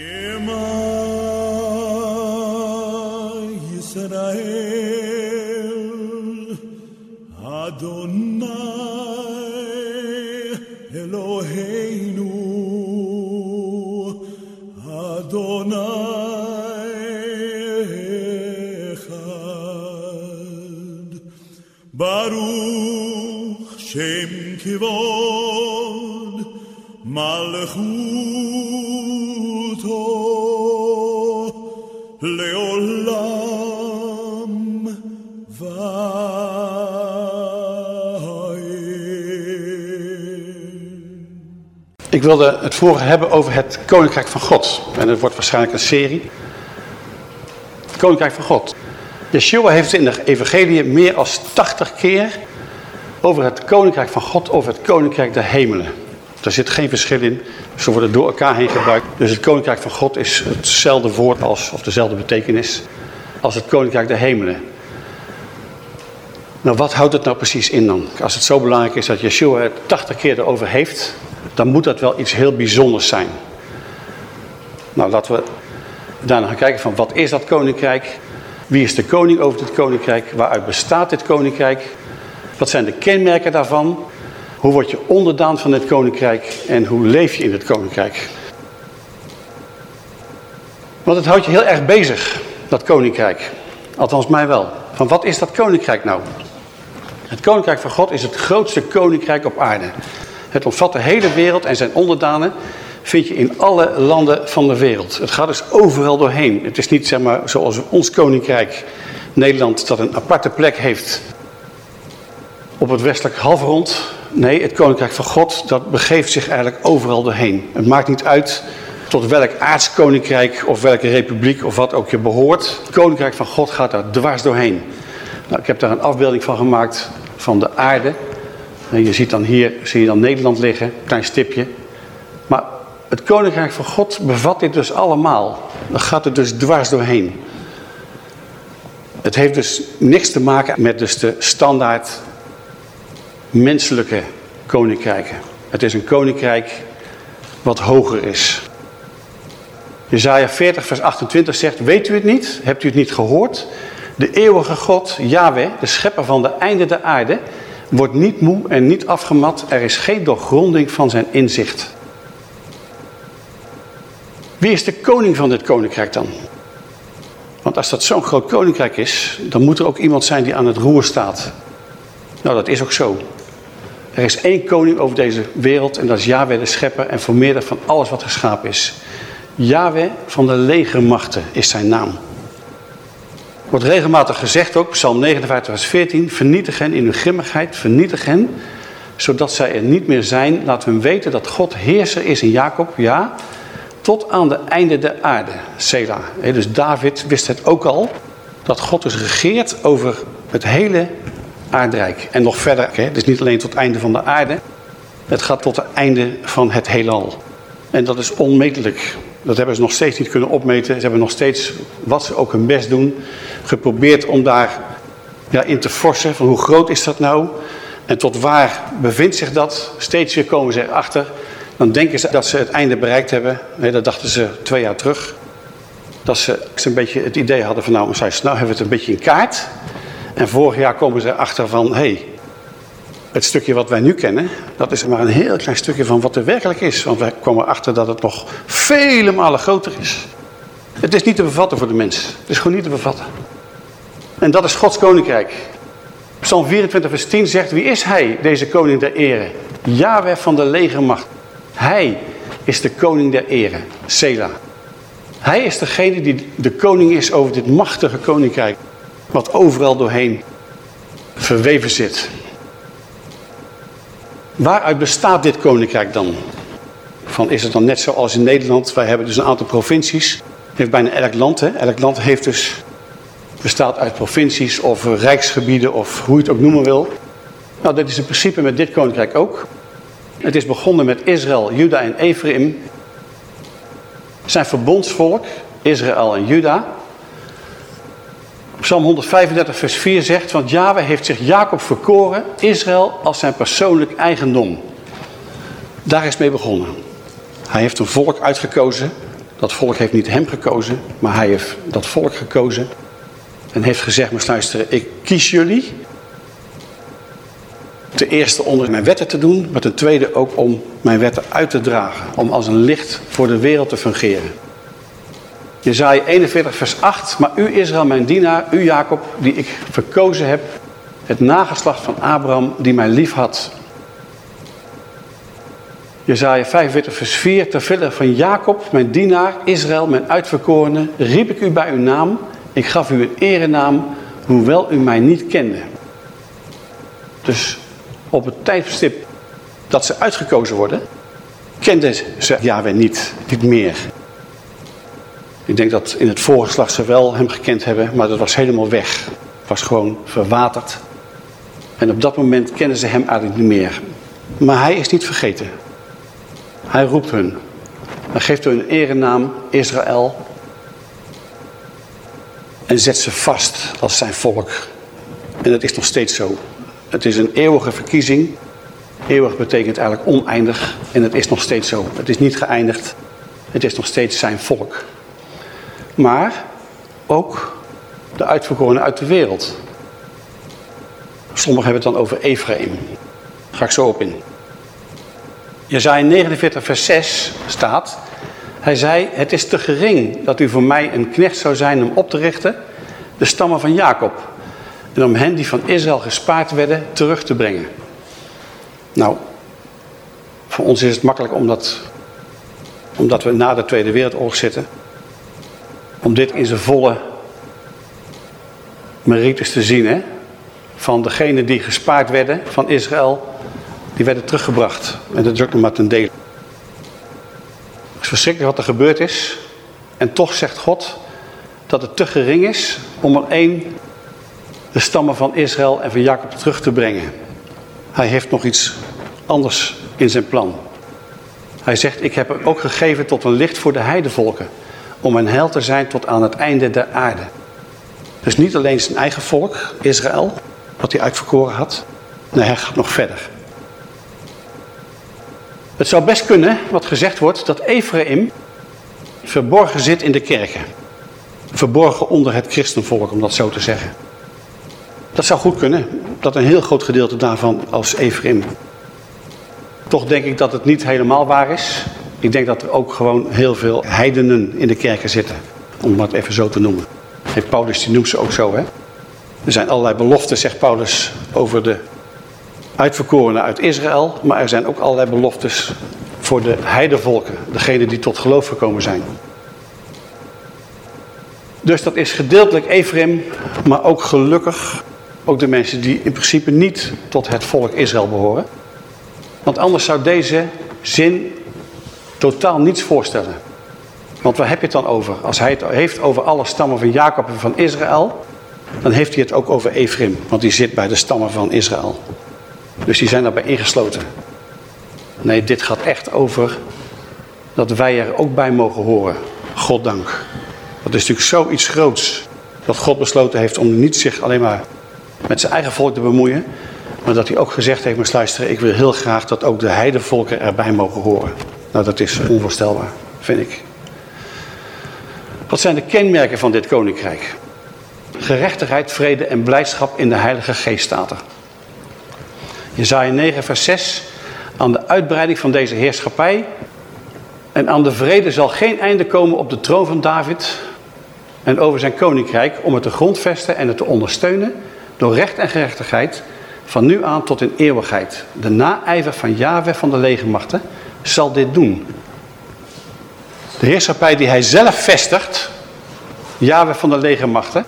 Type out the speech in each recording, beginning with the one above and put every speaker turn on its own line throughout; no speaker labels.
Shema Yisrael
wilde het vorige hebben over het Koninkrijk van God. En het wordt waarschijnlijk een serie. Het Koninkrijk van God. Yeshua heeft in de evangelie meer dan 80 keer over het Koninkrijk van God, over het Koninkrijk der Hemelen. Daar zit geen verschil in. Ze worden door elkaar heen gebruikt. Dus het Koninkrijk van God is hetzelfde woord als, of dezelfde betekenis, als het Koninkrijk der Hemelen. Nou, wat houdt het nou precies in dan? Als het zo belangrijk is dat Yeshua het 80 keer erover heeft, dan moet dat wel iets heel bijzonders zijn. Nou, laten we daarna gaan kijken van wat is dat koninkrijk? Wie is de koning over dit koninkrijk? Waaruit bestaat dit koninkrijk? Wat zijn de kenmerken daarvan? Hoe word je onderdaan van dit koninkrijk? En hoe leef je in het koninkrijk? Want het houdt je heel erg bezig, dat koninkrijk. Althans mij wel. Van wat is dat koninkrijk nou? Het koninkrijk van God is het grootste koninkrijk op aarde. Het omvat de hele wereld en zijn onderdanen vind je in alle landen van de wereld. Het gaat dus overal doorheen. Het is niet zeg maar zoals ons koninkrijk Nederland dat een aparte plek heeft op het westelijk halfrond. Nee, het koninkrijk van God dat begeeft zich eigenlijk overal doorheen. Het maakt niet uit tot welk aardskoninkrijk of welke republiek of wat ook je behoort. Het koninkrijk van God gaat daar dwars doorheen. Nou, ik heb daar een afbeelding van gemaakt van de aarde. En je ziet dan hier zie je dan Nederland liggen, klein stipje. Maar het koninkrijk van God bevat dit dus allemaal. Dan gaat het dus dwars doorheen. Het heeft dus niks te maken met dus de standaard menselijke koninkrijken. Het is een koninkrijk wat hoger is. Jezaja 40 vers 28 zegt, weet u het niet? Hebt u het niet gehoord? De eeuwige God, Yahweh, de schepper van de einde der aarde, wordt niet moe en niet afgemat. Er is geen doorgronding van zijn inzicht. Wie is de koning van dit koninkrijk dan? Want als dat zo'n groot koninkrijk is, dan moet er ook iemand zijn die aan het roer staat. Nou, dat is ook zo. Er is één koning over deze wereld en dat is Yahweh de schepper en vermeerder van alles wat geschapen is. Yahweh van de legermachten is zijn naam. Wordt regelmatig gezegd ook, Psalm 59 vers 14, vernietig hen in uw grimmigheid, vernietig hen, zodat zij er niet meer zijn. We hem weten dat God heerser is in Jacob, ja, tot aan de einde der aarde, Sela. Dus David wist het ook al, dat God dus regeert over het hele aardrijk. En nog verder, het is niet alleen tot het einde van de aarde, het gaat tot het einde van het heelal. En dat is onmetelijk. Dat hebben ze nog steeds niet kunnen opmeten. Ze hebben nog steeds, wat ze ook hun best doen, geprobeerd om daar ja, in te forsen. Van hoe groot is dat nou? En tot waar bevindt zich dat? Steeds weer komen ze erachter. Dan denken ze dat ze het einde bereikt hebben. Dat dachten ze twee jaar terug. Dat ze een beetje het idee hadden van nou, nou hebben we het een beetje in kaart. En vorig jaar komen ze erachter van, hé, hey, het stukje wat wij nu kennen, dat is maar een heel klein stukje van wat er werkelijk is. Want wij komen erachter dat het nog vele malen groter is. Het is niet te bevatten voor de mens. Het is gewoon niet te bevatten. En dat is Gods koninkrijk. Psalm 24 vers 10 zegt, wie is hij, deze koning der ere? Yahweh van de legermacht. Hij is de koning der ere. Sela. Hij is degene die de koning is over dit machtige koninkrijk. Wat overal doorheen verweven zit. Waaruit bestaat dit koninkrijk dan? Van is het dan net zoals in Nederland? Wij hebben dus een aantal provincies. Heeft bijna elk land. Hè? Elk land heeft dus, bestaat uit provincies of rijksgebieden of hoe je het ook noemen wil. Nou, dat is in principe met dit koninkrijk ook. Het is begonnen met Israël, Juda en Ephraim. Zijn verbondsvolk, Israël en Juda. Psalm 135 vers 4 zegt, want Yahweh heeft zich Jacob verkoren, Israël als zijn persoonlijk eigendom. Daar is mee begonnen. Hij heeft een volk uitgekozen Dat volk heeft niet hem gekozen, maar hij heeft dat volk gekozen. En heeft gezegd, maar luisteren, ik kies jullie. Ten eerste onder mijn wetten te doen, maar ten tweede ook om mijn wetten uit te dragen. Om als een licht voor de wereld te fungeren. Jezaja 41 vers 8. Maar u Israël mijn dienaar, u Jacob, die ik verkozen heb. Het nageslacht van Abraham die mij lief had. Jezaja 45 vers 4. Terwille van Jacob, mijn dienaar, Israël, mijn uitverkorene, riep ik u bij uw naam. Ik gaf u een erenaam, hoewel u mij niet kende. Dus op het tijdstip dat ze uitgekozen worden, kenden ze Yahweh niet, niet meer. Ik denk dat in het voorgeslacht ze wel hem gekend hebben, maar dat was helemaal weg. Was gewoon verwaterd. En op dat moment kennen ze hem eigenlijk niet meer. Maar hij is niet vergeten. Hij roept hun. Hij geeft hun een erenaam, Israël. En zet ze vast als zijn volk. En dat is nog steeds zo. Het is een eeuwige verkiezing. Eeuwig betekent eigenlijk oneindig. En het is nog steeds zo. Het is niet geëindigd. Het is nog steeds zijn volk. Maar ook de uitverkorenen uit de wereld. Sommigen hebben het dan over Ephraim. Ga ik zo op in. Jezaja 49 vers 6 staat... Hij zei, het is te gering dat u voor mij een knecht zou zijn om op te richten... de stammen van Jacob... en om hen die van Israël gespaard werden terug te brengen. Nou, voor ons is het makkelijk omdat, omdat we na de Tweede Wereldoorlog zitten... om dit in zijn volle merites te zien, hè? Van degenen die gespaard werden van Israël die werden teruggebracht. En dat is ook maar ten dele. Het is verschrikkelijk wat er gebeurd is. En toch zegt God dat het te gering is om alleen de stammen van Israël en van Jacob terug te brengen. Hij heeft nog iets anders in zijn plan. Hij zegt, ik heb hem ook gegeven tot een licht voor de heidevolken. Om een heil te zijn tot aan het einde der aarde. Dus niet alleen zijn eigen volk, Israël, wat hij uitverkoren had. Nee, hij gaat nog verder. Het zou best kunnen, wat gezegd wordt, dat Ephraim verborgen zit in de kerken. Verborgen onder het christenvolk, om dat zo te zeggen. Dat zou goed kunnen, dat een heel groot gedeelte daarvan als Ephraim. Toch denk ik dat het niet helemaal waar is. Ik denk dat er ook gewoon heel veel heidenen in de kerken zitten. Om het even zo te noemen. Hey, Paulus die noemt ze ook zo. Hè? Er zijn allerlei beloften, zegt Paulus, over de uitverkorenen uit Israël. Maar er zijn ook allerlei beloftes voor de heidevolken. Degenen die tot geloof gekomen zijn. Dus dat is gedeeltelijk Ephraim, maar ook gelukkig ook de mensen die in principe niet tot het volk Israël behoren. Want anders zou deze zin totaal niets voorstellen. Want waar heb je het dan over? Als hij het heeft over alle stammen van Jacob en van Israël, dan heeft hij het ook over Ephraim. Want die zit bij de stammen van Israël. Dus die zijn daarbij ingesloten. Nee, dit gaat echt over dat wij er ook bij mogen horen. Goddank. Dat is natuurlijk zoiets groots. Dat God besloten heeft om niet zich alleen maar met zijn eigen volk te bemoeien. Maar dat hij ook gezegd heeft, maar luisteren, ik wil heel graag dat ook de heidevolken erbij mogen horen. Nou, dat is onvoorstelbaar, vind ik. Wat zijn de kenmerken van dit koninkrijk? Gerechtigheid, vrede en blijdschap in de heilige geest staat er. Jezaja 9 vers 6. Aan de uitbreiding van deze heerschappij en aan de vrede zal geen einde komen op de troon van David en over zijn koninkrijk om het te grondvesten en het te ondersteunen door recht en gerechtigheid van nu aan tot in eeuwigheid. De naijver van Yahweh van de legermachten zal dit doen. De heerschappij die hij zelf vestigt, Yahweh van de legermachten,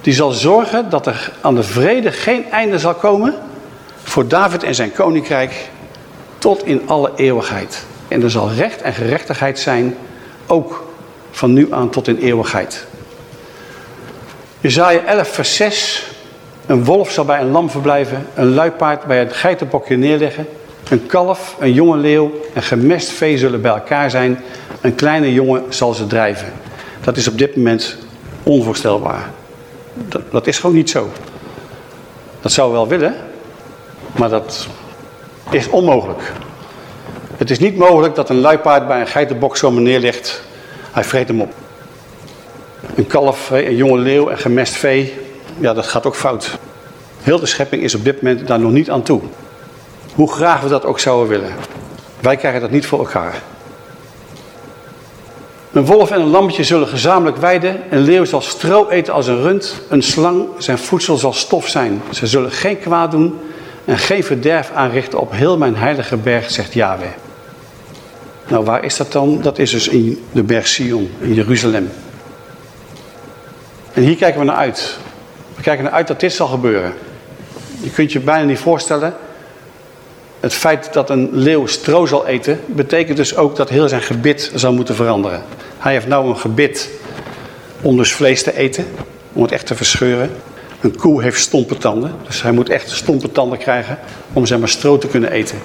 die zal zorgen dat er aan de vrede geen einde zal komen voor David en zijn koninkrijk tot in alle eeuwigheid. En er zal recht en gerechtigheid zijn, ook van nu aan tot in eeuwigheid. Jezaja 11 vers 6. Een wolf zal bij een lam verblijven, een luipaard bij het geitenbokje neerleggen. Een kalf, een jonge leeuw en gemest vee zullen bij elkaar zijn. Een kleine jongen zal ze drijven. Dat is op dit moment onvoorstelbaar. Dat, dat is gewoon niet zo. Dat zou wel willen, maar dat is onmogelijk. Het is niet mogelijk dat een luipaard bij een geitenbok zomaar neerligt. Hij vreet hem op. Een kalf, een jonge leeuw en gemest vee, ja dat gaat ook fout. Heel de schepping is op dit moment daar nog niet aan toe. Hoe graag we dat ook zouden willen. Wij krijgen dat niet voor elkaar. Een wolf en een lammetje zullen gezamenlijk weiden. Een leeuw zal stro eten als een rund. Een slang, zijn voedsel zal stof zijn. Ze zullen geen kwaad doen en geen verderf aanrichten op heel mijn heilige berg, zegt Yahweh. Nou, waar is dat dan? Dat is dus in de berg Sion, in Jeruzalem. En hier kijken we naar uit. We kijken naar uit dat dit zal gebeuren. Je kunt je bijna niet voorstellen. Het feit dat een leeuw stro zal eten, betekent dus ook dat heel zijn gebit zal moeten veranderen. Hij heeft nou een gebit om dus vlees te eten, om het echt te verscheuren. Een koe heeft stompe tanden, dus hij moet echt stompe tanden krijgen om zeg maar stro te kunnen eten.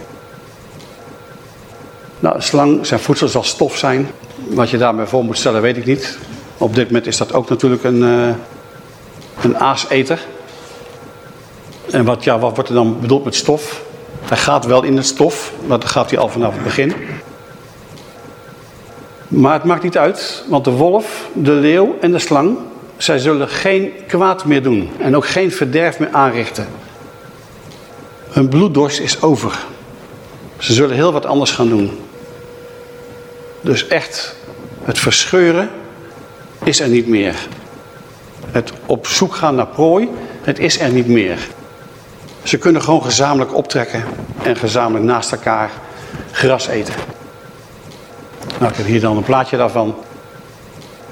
Nou, slang, zijn voedsel zal stof zijn. Wat je daarmee voor moet stellen, weet ik niet. Op dit moment is dat ook natuurlijk een, uh, een aaseter. En wat, ja, wat wordt er dan bedoeld met stof? Hij gaat wel in het stof, maar dat gaat hij al vanaf het begin. Maar het maakt niet uit, want de wolf, de leeuw en de slang, zij zullen geen kwaad meer doen en ook geen verderf meer aanrichten. Hun bloeddorst is over. Ze zullen heel wat anders gaan doen. Dus echt, het verscheuren is er niet meer. Het op zoek gaan naar prooi, het is er niet meer. Ze kunnen gewoon gezamenlijk optrekken en gezamenlijk naast elkaar gras eten. Nou, ik heb hier dan een plaatje daarvan.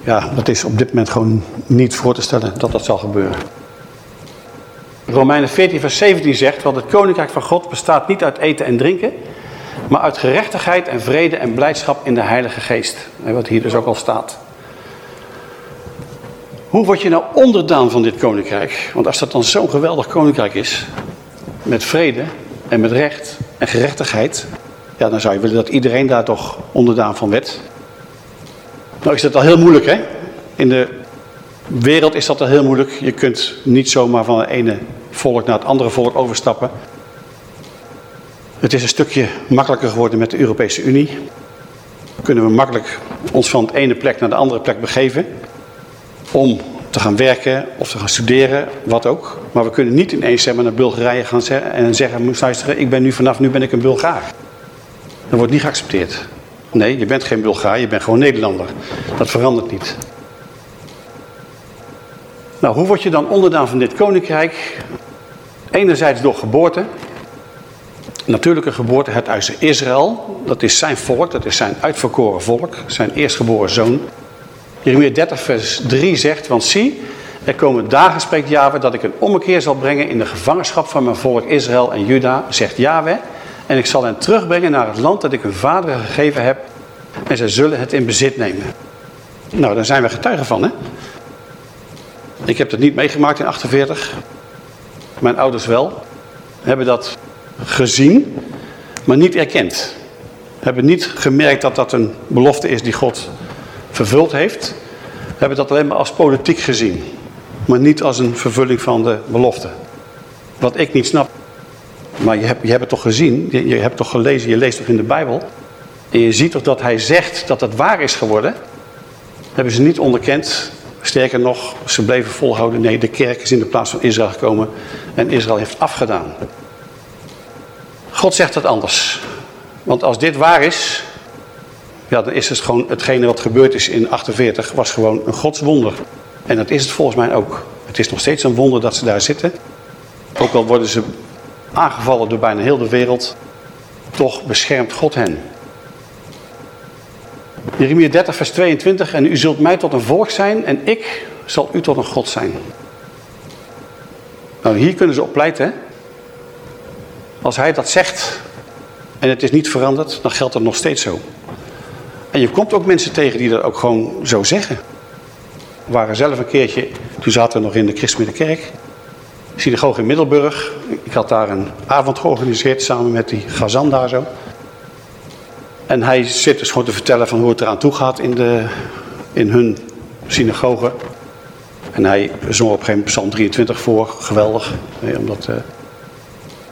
Ja, dat is op dit moment gewoon niet voor te stellen dat dat zal gebeuren. Romeinen 14 vers 17 zegt, want het koninkrijk van God bestaat niet uit eten en drinken, maar uit gerechtigheid en vrede en blijdschap in de heilige geest. Wat hier dus ook al staat. Hoe word je nou onderdaan van dit koninkrijk? Want als dat dan zo'n geweldig koninkrijk is, met vrede en met recht en gerechtigheid, ja, dan zou je willen dat iedereen daar toch onderdaan van werd. Nou is dat al heel moeilijk, hè? In de wereld is dat al heel moeilijk. Je kunt niet zomaar van het ene volk naar het andere volk overstappen. Het is een stukje makkelijker geworden met de Europese Unie. Kunnen we makkelijk ons van de ene plek naar de andere plek begeven. Om te gaan werken of te gaan studeren, wat ook. Maar we kunnen niet ineens zeg maar, naar Bulgarije gaan zeggen en zeggen, ik ben nu vanaf nu ben ik een Bulgaar. Dat wordt niet geaccepteerd. Nee, je bent geen Bulgaar, je bent gewoon Nederlander. Dat verandert niet. Nou, hoe word je dan onderdaan van dit koninkrijk? Enerzijds door geboorte. Natuurlijke geboorte, het uit Israël. Dat is zijn volk, dat is zijn uitverkoren volk. Zijn eerstgeboren zoon. Jeremia 30 vers 3 zegt, want zie, er komen dagen, spreekt Yahweh, dat ik een ommekeer zal brengen in de gevangenschap van mijn volk Israël en Juda, zegt Yahweh. En ik zal hen terugbrengen naar het land dat ik hun vaderen gegeven heb. En zij zullen het in bezit nemen. Nou, daar zijn we getuigen van, hè. Ik heb dat niet meegemaakt in 48. Mijn ouders wel. Hebben dat gezien, maar niet erkend. Hebben niet gemerkt dat dat een belofte is die God vervuld heeft. Hebben dat alleen maar als politiek gezien. Maar niet als een vervulling van de belofte. Wat ik niet snap. Maar je hebt, je hebt het toch gezien, je, hebt toch gelezen, je leest toch in de Bijbel. En je ziet toch dat hij zegt dat het waar is geworden. Hebben ze niet onderkend. Sterker nog, ze bleven volhouden. Nee, de kerk is in de plaats van Israël gekomen. En Israël heeft afgedaan. God zegt het anders. Want als dit waar is, ja, dan is het gewoon hetgene wat gebeurd is in 48 was gewoon een godswonder. En dat is het volgens mij ook. Het is nog steeds een wonder dat ze daar zitten. Ook al worden ze aangevallen door bijna heel de wereld, toch beschermt God hen. Jeremia 30 vers 22, en u zult mij tot een volk zijn en ik zal u tot een God zijn. Nou, hier kunnen ze op pleiten. Als hij dat zegt en het is niet veranderd, dan geldt dat nog steeds zo. En je komt ook mensen tegen die dat ook gewoon zo zeggen. We waren zelf een keertje, toen zaten we nog in de Christelijke Kerk synagoge in Middelburg. Ik had daar een avond georganiseerd samen met die Gazan daar zo. En hij zit dus gewoon te vertellen van hoe het eraan toe gaat in, de, in hun synagoge. En hij zong op een gegeven moment Psalm 23 voor, geweldig. Omdat, uh...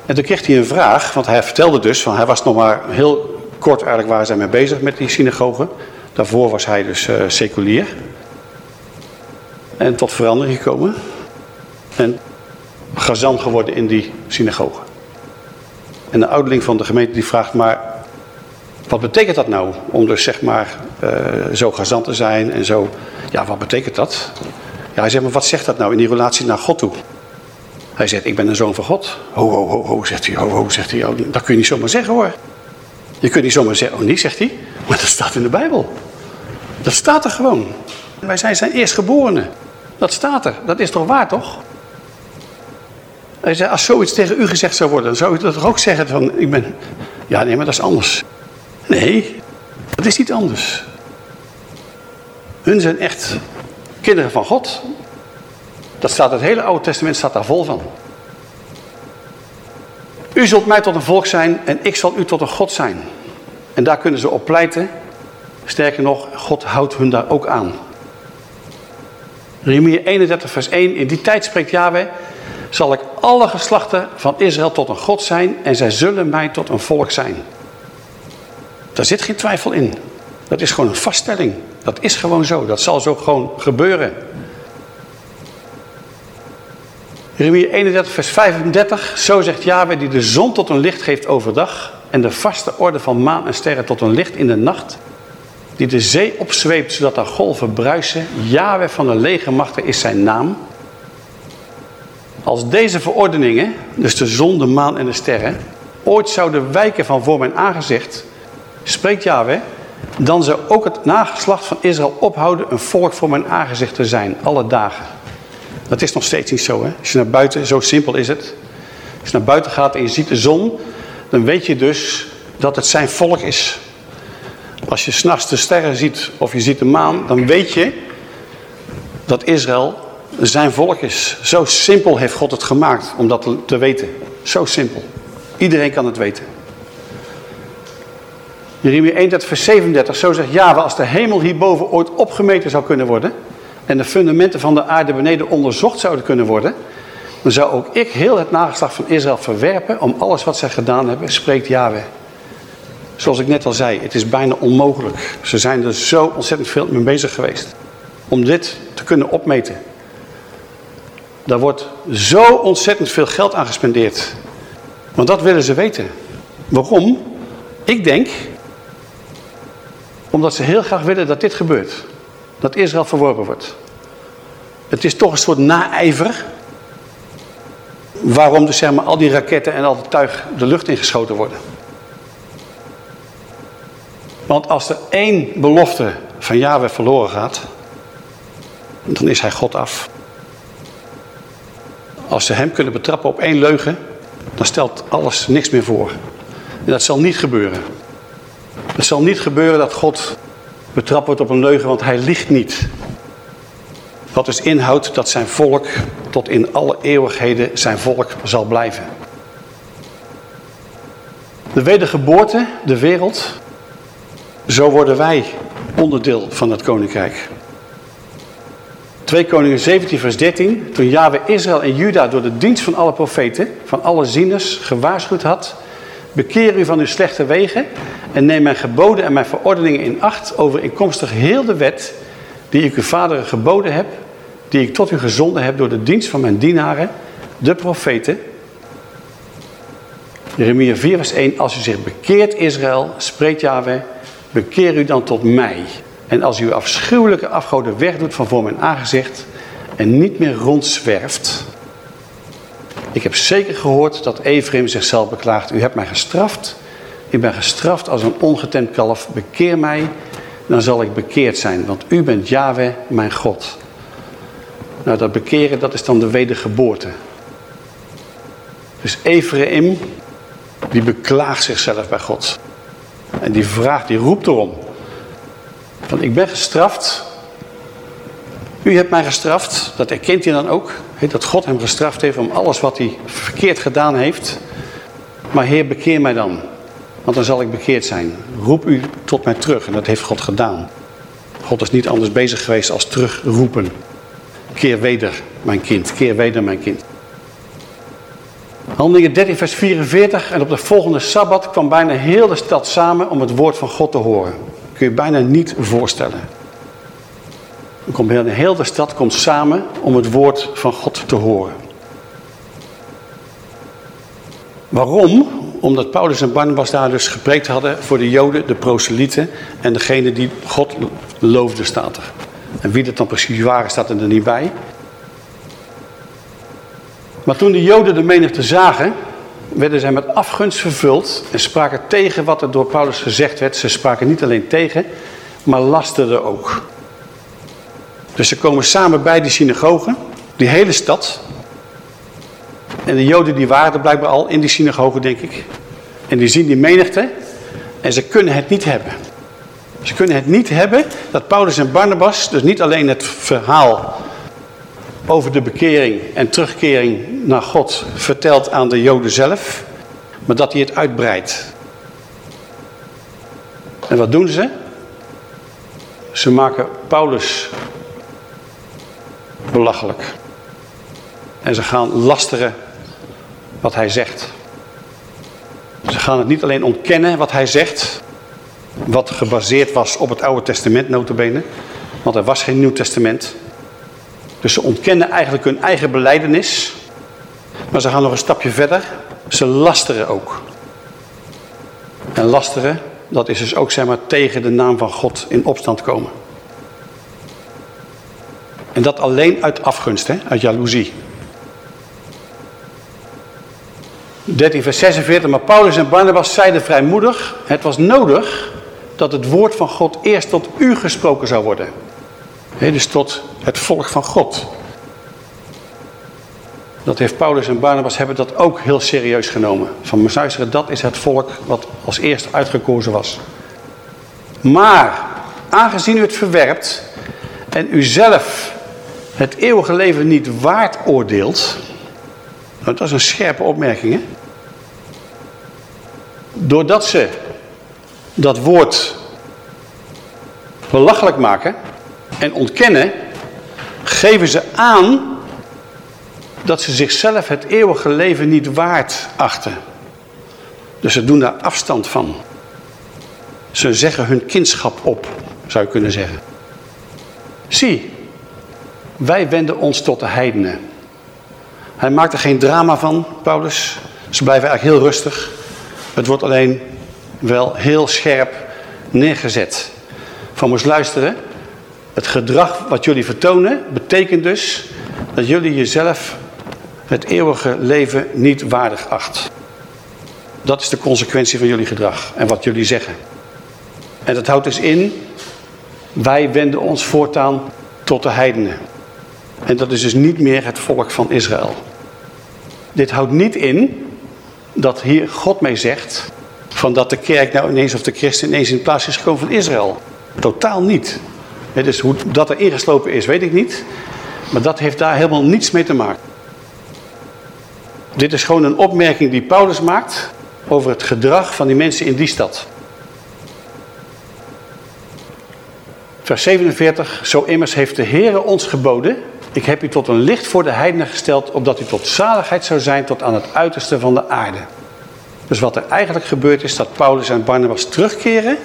En toen kreeg hij een vraag, want hij vertelde dus, van hij was nog maar heel kort eigenlijk waar zijn mee bezig met die synagoge. Daarvoor was hij dus uh, seculier. En tot verandering gekomen. En gazan geworden in die synagoge. En de ouderling van de gemeente die vraagt maar... Wat betekent dat nou? Om dus zeg maar uh, zo gazant te zijn en zo... Ja, wat betekent dat? Ja, hij zegt, maar wat zegt dat nou in die relatie naar God toe? Hij zegt, ik ben een zoon van God. Ho, ho, ho, ho, zegt hij. Ho, ho, zegt hij. Dat kun je niet zomaar zeggen hoor. Je kunt niet zomaar zeggen, oh niet, zegt hij. Maar dat staat in de Bijbel. Dat staat er gewoon. Wij zijn zijn eerstgeborenen. Dat staat er. Dat is toch waar, toch? Hij zei, als zoiets tegen u gezegd zou worden, dan zou u dat toch ook zeggen van, ik ben... Ja, nee, maar dat is anders. Nee, dat is niet anders. Hun zijn echt kinderen van God. Dat staat het hele Oude Testament staat daar vol van. U zult mij tot een volk zijn en ik zal u tot een God zijn. En daar kunnen ze op pleiten. Sterker nog, God houdt hun daar ook aan. Jeremia 31 vers 1. In die tijd spreekt Yahweh. Zal ik alle geslachten van Israël tot een God zijn. En zij zullen mij tot een volk zijn. Daar zit geen twijfel in. Dat is gewoon een vaststelling. Dat is gewoon zo. Dat zal zo gewoon gebeuren. Jeremia 31 vers 35. Zo zegt Yahweh die de zon tot een licht geeft overdag. En de vaste orde van maan en sterren tot een licht in de nacht. Die de zee opzweept zodat er golven bruisen. Yahweh van de legermachten is zijn naam. Als deze verordeningen, dus de zon, de maan en de sterren, ooit zouden wijken van voor mijn aangezicht, spreekt Yahweh, dan zou ook het nageslacht van Israël ophouden een volk voor mijn aangezicht te zijn, alle dagen. Dat is nog steeds niet zo. Hè? Als je naar buiten, zo simpel is het. Als je naar buiten gaat en je ziet de zon, dan weet je dus dat het zijn volk is. Als je s'nachts de sterren ziet of je ziet de maan, dan weet je dat Israël zijn volk is. Zo simpel heeft God het gemaakt om dat te weten. Zo simpel. Iedereen kan het weten. Jeremia 31 vers 37, zo zegt Java, als de hemel hierboven ooit opgemeten zou kunnen worden en de fundamenten van de aarde beneden onderzocht zouden kunnen worden, dan zou ook ik heel het nageslacht van Israël verwerpen om alles wat zij gedaan hebben, spreekt Yahweh. Zoals ik net al zei, het is bijna onmogelijk. Ze zijn er zo ontzettend veel mee bezig geweest om dit te kunnen opmeten. Daar wordt zo ontzettend veel geld aan gespendeerd. Want dat willen ze weten. Waarom? Ik denk omdat ze heel graag willen dat dit gebeurt. Dat Israël verworpen wordt. Het is toch een soort naijver. Waarom dus zeg maar al die raketten en al het tuig de lucht ingeschoten worden. Want als er één belofte van Yahweh verloren gaat. Dan is hij God af. Als ze hem kunnen betrappen op één leugen. Dan stelt alles niks meer voor. En dat zal niet gebeuren. Het zal niet gebeuren dat God betrapt wordt op een leugen, want hij liegt niet. Wat dus inhoudt dat zijn volk tot in alle eeuwigheden zijn volk zal blijven. De wedergeboorte, de wereld, zo worden wij onderdeel van het koninkrijk. 2 Koningen 17 vers 13. Toen Yahweh Israël en Juda door de dienst van alle profeten, van alle zieners, gewaarschuwd had Bekeer u van uw slechte wegen en neem mijn geboden en mijn verordeningen in acht overeenkomstig heel de wet die ik uw vaderen geboden heb, die ik tot u gezonden heb door de dienst van mijn dienaren, de profeten. Jeremia 4 vers 1, als u zich bekeert Israël, spreekt Yahweh, bekeer u dan tot mij. En als u uw afschuwelijke afgoden wegdoet van voor mijn aangezicht en niet meer rondzwerft, ik heb zeker gehoord dat Ephraim zichzelf beklaagt. U hebt mij gestraft. Ik ben gestraft als een ongetemd kalf. Bekeer mij, dan zal ik bekeerd zijn. Want u bent Yahweh, mijn God. Nou, dat bekeren, dat is dan de wedergeboorte. Dus Ephraim, die beklaagt zichzelf bij God. En die vraagt, die roept erom. Van ik ben gestraft u hebt mij gestraft, dat erkent hij dan ook. Dat God hem gestraft heeft om alles wat hij verkeerd gedaan heeft. Maar Heer, bekeer mij dan. Want dan zal ik bekeerd zijn. Roep u tot mij terug. En dat heeft God gedaan. God is niet anders bezig geweest als terugroepen. Keer weder, mijn kind. Keer weder, mijn kind. Handelingen 13 vers 44 en op de volgende Sabbat kwam bijna heel de stad samen om het woord van God te horen. Kun je bijna niet voorstellen. Heel, heel de stad komt samen om het woord van God te horen. Waarom? Omdat Paulus en Barnabas daar dus gepreekt hadden voor de Joden, de proselieten en degene die God loofde staat er. En wie dat dan precies waren staat er niet bij. Maar toen de Joden de menigte zagen, werden zij met afgunst vervuld en spraken tegen wat er door Paulus gezegd werd. Ze spraken niet alleen tegen, maar lasterden ook. Dus ze komen samen bij die synagogen, die hele stad. En de Joden die waren er blijkbaar al in die synagogen, denk ik. En die zien die menigte en ze kunnen het niet hebben. Ze kunnen het niet hebben dat Paulus en Barnabas, dus niet alleen het verhaal over de bekering en terugkering naar God vertelt aan de Joden zelf, maar dat hij het uitbreidt. En wat doen ze? Ze maken Paulus belachelijk. En ze gaan lasteren wat hij zegt. Ze gaan het niet alleen ontkennen wat hij zegt, wat gebaseerd was op het Oude Testament notabene, want er was geen Nieuw Testament. Dus ze ontkennen eigenlijk hun eigen beleidenis, maar ze gaan nog een stapje verder. Ze lasteren ook. En lasteren, dat is dus ook zeg maar tegen de naam van God in opstand komen. En dat alleen uit afgunst, hè? uit jaloezie. 13 vers 46, maar Paulus en Barnabas zeiden vrijmoedig, het was nodig dat het woord van God eerst tot u gesproken zou worden. He, dus tot het volk van God. Dat heeft Paulus en Barnabas hebben dat ook heel serieus genomen. Van luisteren, dat is het volk wat als eerst uitgekozen was. Maar, aangezien u het verwerpt en u zelf het eeuwige leven niet waard oordeelt. Nou, dat is een scherpe opmerking, hè? Doordat ze dat woord belachelijk maken en ontkennen, geven ze aan dat ze zichzelf het eeuwige leven niet waard achten. Dus ze doen daar afstand van. Ze zeggen hun kindschap op, zou je kunnen zeggen. Zie, wij wenden ons tot de heidenen. Hij maakt er geen drama van, Paulus. Ze blijven eigenlijk heel rustig. Het wordt alleen wel heel scherp neergezet. Van moest luisteren. Het gedrag wat jullie vertonen betekent dus dat jullie jezelf het eeuwige leven niet waardig acht. Dat is de consequentie van jullie gedrag en wat jullie zeggen. En dat houdt dus in, wij wenden ons voortaan tot de heidenen. En dat is dus niet meer het volk van Israël. Dit houdt niet in dat hier God mee zegt van dat de kerk nou ineens of de christen ineens in plaats is gekomen van Israël. Totaal niet. dus hoe dat er ingeslopen is, weet ik niet. Maar dat heeft daar helemaal niets mee te maken. Dit is gewoon een opmerking die Paulus maakt over het gedrag van die mensen in die stad. Vers 47, zo immers heeft de Heere ons geboden, ik heb u tot een licht voor de heidenen gesteld, opdat u tot zaligheid zou zijn tot aan het uiterste van de aarde. Dus wat er eigenlijk gebeurt is dat Paulus en Barnabas terugkeren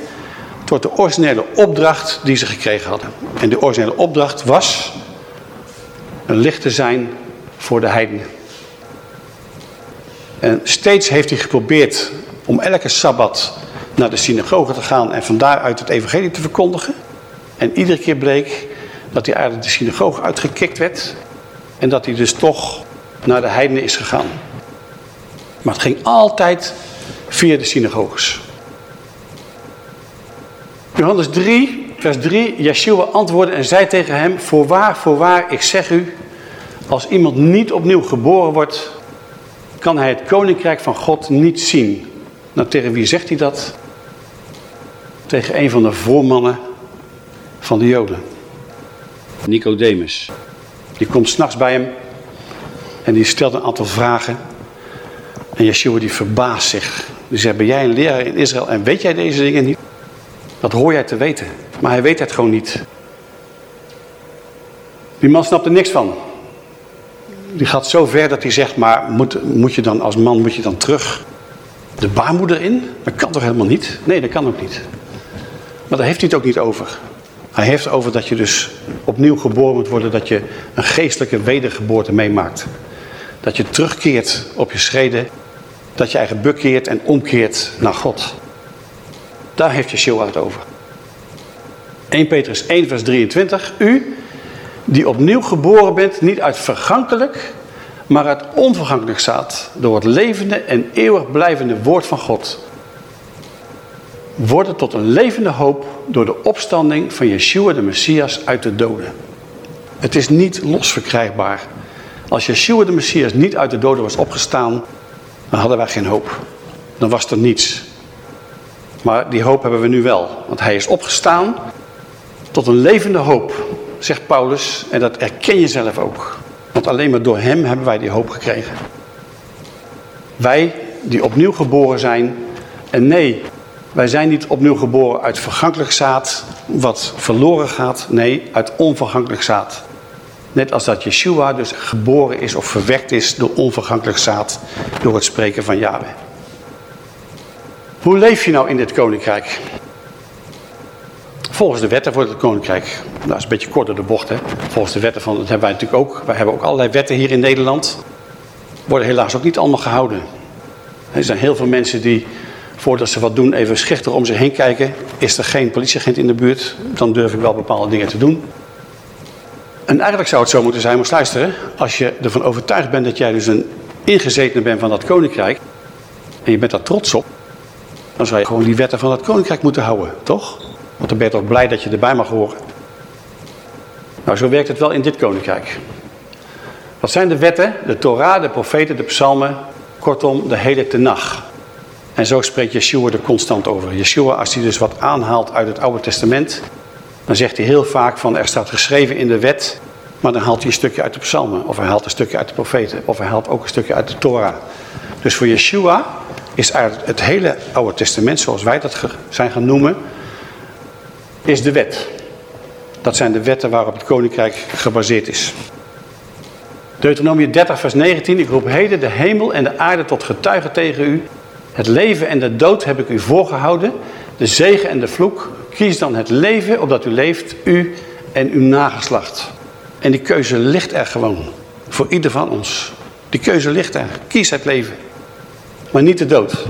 tot de originele opdracht die ze gekregen hadden. En de originele opdracht was een licht te zijn voor de heidenen. En steeds heeft hij geprobeerd om elke Sabbat naar de synagoge te gaan en van daaruit het evangelie te verkondigen. En iedere keer bleek dat hij eigenlijk de synagoge uitgekikt werd. En dat hij dus toch naar de heidenen is gegaan. Maar het ging altijd via de synagoges. Johannes 3, vers 3. Yeshua antwoordde en zei tegen hem. Voorwaar, voorwaar, ik zeg u. Als iemand niet opnieuw geboren wordt, kan hij het koninkrijk van God niet zien. Nou, tegen wie zegt hij dat? Tegen een van de voormannen van de Joden. Nicodemus. Die komt s'nachts bij hem en die stelt een aantal vragen. En Yeshua die verbaast zich. Die zegt, ben jij een leraar in Israël en weet jij deze dingen niet? Dat hoor jij te weten, maar hij weet het gewoon niet. Die man snapt er niks van. die gaat zo ver dat hij zegt, maar moet, moet je dan als man moet je dan terug de baarmoeder in? Dat kan toch helemaal niet? Nee, dat kan ook niet. Maar daar heeft hij het ook niet over. Hij heeft over dat je dus opnieuw geboren moet worden, dat je een geestelijke wedergeboorte meemaakt. Dat je terugkeert op je schreden, dat je eigen bekeert en omkeert naar God. Daar heeft Yeshua het over. 1 Petrus 1 vers 23. U die opnieuw geboren bent, niet uit vergankelijk, maar uit onvergankelijk zaad, door het levende en eeuwig blijvende woord van God. Worden tot een levende hoop door de opstanding van Yeshua de Messias uit de doden. Het is niet losverkrijgbaar. Als Yeshua de Messias niet uit de doden was opgestaan, dan hadden wij geen hoop. Dan was er niets. Maar die hoop hebben we nu wel. Want hij is opgestaan tot een levende hoop, zegt Paulus. En dat erken je zelf ook. Want alleen maar door hem hebben wij die hoop gekregen. Wij die opnieuw geboren zijn. En nee, wij zijn niet opnieuw geboren uit vergankelijk zaad wat verloren gaat. Nee, uit onvergankelijk zaad. Net als dat Yeshua dus geboren is of verwekt is door onvergankelijk zaad. Door het spreken van Yahweh. Hoe leef je nou in dit koninkrijk? Volgens de wetten voor het koninkrijk. Nou, dat is een beetje korter de bocht, hè. Volgens de wetten van, dat hebben wij natuurlijk ook. Wij hebben ook allerlei wetten hier in Nederland. Worden helaas ook niet allemaal gehouden. Er zijn heel veel mensen die, voordat ze wat doen, even schichtig om zich heen kijken. Is er geen politieagent in de buurt, dan durf ik wel bepaalde dingen te doen. En eigenlijk zou het zo moeten zijn, maar luisteren. Als je ervan overtuigd bent dat jij dus een ingezetene bent van dat koninkrijk. En je bent daar trots op. Dan zou je gewoon die wetten van het koninkrijk moeten houden, toch? Want dan ben je toch blij dat je erbij mag horen. Nou, zo werkt het wel in dit koninkrijk. Wat zijn de wetten? De Torah, de profeten, de psalmen, kortom de hele tenag. En zo spreekt Yeshua er constant over. Yeshua, als hij dus wat aanhaalt uit het Oude Testament, dan zegt hij heel vaak van er staat geschreven in de wet, maar dan haalt hij een stukje uit de psalmen, of hij haalt een stukje uit de profeten, of hij haalt ook een stukje uit de Torah. Dus voor Yeshua is het hele Oude Testament, zoals wij dat zijn gaan noemen, is de wet. Dat zijn de wetten waarop het koninkrijk gebaseerd is. Deuteronomie 30 vers 19. Ik roep heden de hemel en de aarde tot getuigen tegen u. Het leven en de dood heb ik u voorgehouden. De zegen en de vloek. Kies dan het leven opdat u leeft, u en uw nageslacht. En die keuze ligt er gewoon. Voor ieder van ons. Die keuze ligt er. Kies het leven. Maar niet de dood.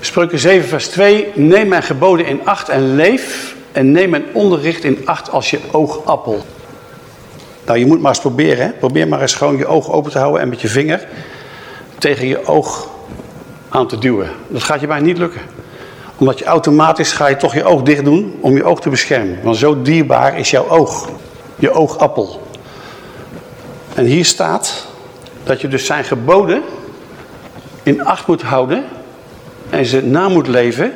Spreuken 7 vers 2. Neem mijn geboden in acht en leef. En neem mijn onderricht in acht als je oogappel. Nou, je moet maar eens proberen. Hè? Probeer maar eens gewoon je oog open te houden en met je vinger tegen je oog aan te duwen. Dat gaat je bijna niet lukken. Omdat je automatisch ga je toch je oog dicht doen om je oog te beschermen. Want zo dierbaar is jouw oog. Je oogappel. En hier staat dat je dus zijn geboden in acht moet houden en ze na moet leven,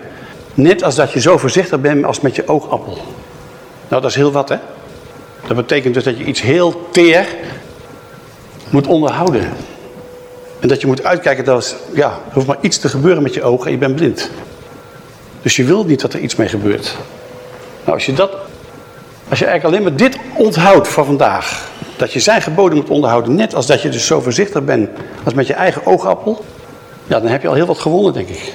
net als dat je zo voorzichtig bent als met je oogappel. Nou, dat is heel wat, hè? Dat betekent dus dat je iets heel teer moet onderhouden. En dat je moet uitkijken dat, ja, er hoeft maar iets te gebeuren met je ogen en je bent blind. Dus je wilt niet dat er iets mee gebeurt. Nou, als je dat, als je eigenlijk alleen maar dit onthoudt van vandaag, dat je zijn geboden moet onderhouden, net als dat je dus zo voorzichtig bent als met je eigen oogappel, ja, dan heb je al heel wat gewonnen, denk ik.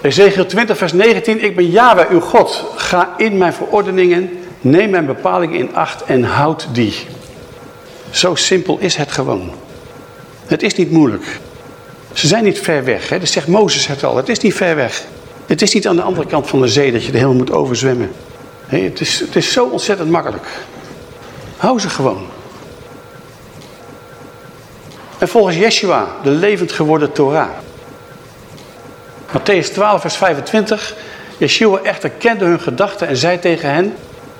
Ezekiel 20 vers 19. Ik ben Yahweh uw God. Ga in mijn verordeningen. Neem mijn bepalingen in acht en houd die. Zo simpel is het gewoon. Het is niet moeilijk. Ze zijn niet ver weg. Hè? Dat zegt Mozes het al. Het is niet ver weg. Het is niet aan de andere kant van de zee dat je de helemaal moet overzwemmen. Het, is, het is zo ontzettend makkelijk. Hou ze gewoon. En volgens Yeshua, de levend geworden Torah. Matthäus 12 vers 25. Yeshua echter kende hun gedachten en zei tegen hen...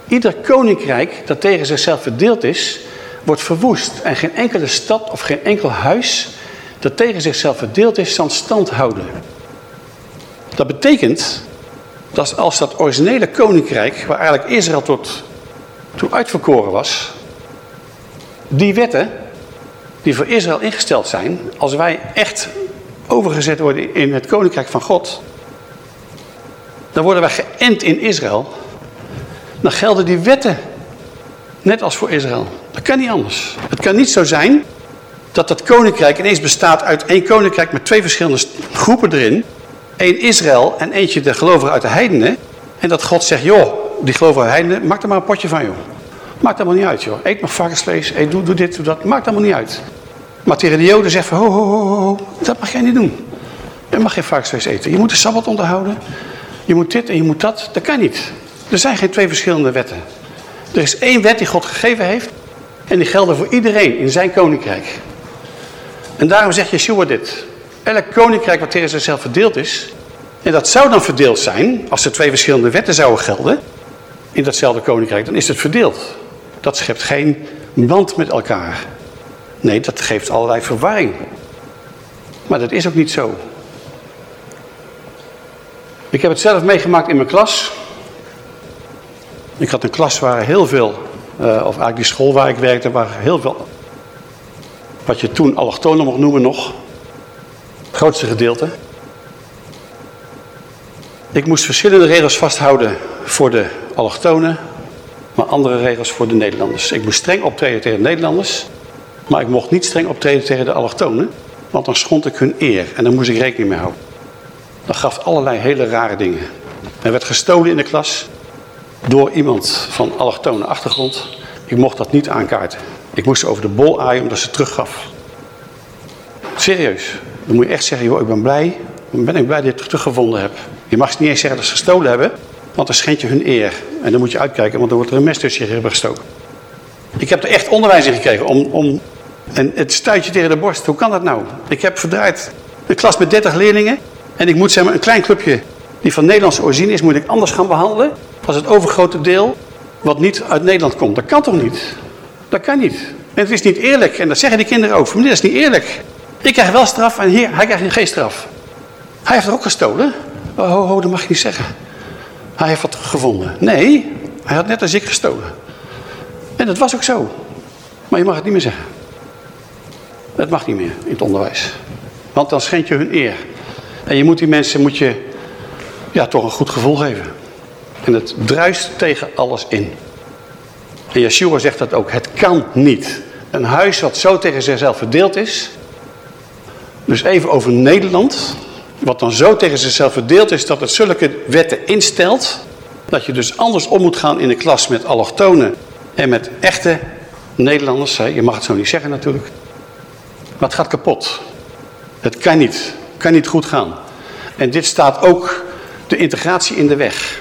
Ieder koninkrijk dat tegen zichzelf verdeeld is, wordt verwoest. En geen enkele stad of geen enkel huis dat tegen zichzelf verdeeld is, zal stand houden. Dat betekent dat als dat originele koninkrijk, waar eigenlijk Israël tot toe uitverkoren was... Die wetten die voor Israël ingesteld zijn, als wij echt overgezet worden in het koninkrijk van God, dan worden wij geënt in Israël, dan gelden die wetten Net als voor Israël. Dat kan niet anders. Het kan niet zo zijn dat dat koninkrijk ineens bestaat uit één koninkrijk met twee verschillende groepen erin. Eén Israël en eentje de gelovigen uit de heidenen. En dat God zegt, joh, die gelovigen uit de heidenen, maak er maar een potje van, joh. Maakt allemaal niet uit, joh. Eet nog varkensvlees, eet, doe, dit, doe dat. Maakt allemaal niet uit. Maar tegen de joden zegt ho, ho, ho, ho, dat mag jij niet doen. Je mag geen varkensvlees eten. Je moet de Sabbat onderhouden. Je moet dit en je moet dat. Dat kan niet. Er zijn geen twee verschillende wetten. Er is één wet die God gegeven heeft. En die gelden voor iedereen in zijn koninkrijk. En daarom zegt Yeshua dit. Elk koninkrijk wat tegen zichzelf verdeeld is. En dat zou dan verdeeld zijn. Als er twee verschillende wetten zouden gelden. In datzelfde koninkrijk. Dan is het verdeeld. Dat schept geen band met elkaar. Nee, dat geeft allerlei verwarring. Maar dat is ook niet zo. Ik heb het zelf meegemaakt in mijn klas. Ik had een klas waar heel veel, uh, of eigenlijk die school waar ik werkte, waar heel veel, wat je toen allochtonen mocht noemen nog. Het grootste gedeelte. Ik moest verschillende regels vasthouden voor de allochtonen, maar andere regels voor de Nederlanders. Ik moest streng optreden tegen de Nederlanders, maar ik mocht niet streng optreden tegen de allochtonen, want dan schond ik hun eer en daar moest ik rekening mee houden. Dat gaf allerlei hele rare dingen. Er werd gestolen in de klas door iemand van allochtone achtergrond. Ik mocht dat niet aankaarten. Ik moest over de bol aaien omdat ze teruggaf. Serieus. Dan moet je echt zeggen, joh, ik ben blij. Ben ik blij dat je het teruggevonden hebt. Je mag niet eens zeggen dat ze gestolen hebben, want dan schendt je hun eer. En dan moet je uitkijken, want dan wordt er een mes tussen je hebben gestoken. Ik heb er echt onderwijs in gekregen om, om en het stuitje tegen de borst. Hoe kan dat nou? Ik heb verdraaid een klas met 30 leerlingen. En ik moet zeg maar een klein clubje die van Nederlandse origine is, moet ik anders gaan behandelen als het overgrote deel wat niet uit Nederland komt. Dat kan toch niet? Dat kan niet. En het is niet eerlijk. En dat zeggen die kinderen ook. Meneer, dat is niet eerlijk. Ik krijg wel straf en hier, hij krijgt geen straf. Hij heeft er ook gestolen. Oh, ho, dat mag je niet zeggen. Hij heeft wat gevonden. Nee, hij had net als ik gestolen. En dat was ook zo. Maar je mag het niet meer zeggen. Dat mag niet meer in het onderwijs. Want dan schendt je hun eer. En je moet die mensen moet je, ja, toch een goed gevoel geven. En het druist tegen alles in. En Yeshua zegt dat ook. Het kan niet. Een huis wat zo tegen zichzelf verdeeld is. Dus even over Nederland. Wat dan zo tegen zichzelf verdeeld is dat het zulke wetten instelt. Dat je dus anders om moet gaan in de klas met allochtonen en met echte Nederlanders. Je mag het zo niet zeggen natuurlijk. Maar het gaat kapot. Het kan niet kan niet goed gaan. En dit staat ook de integratie in de weg.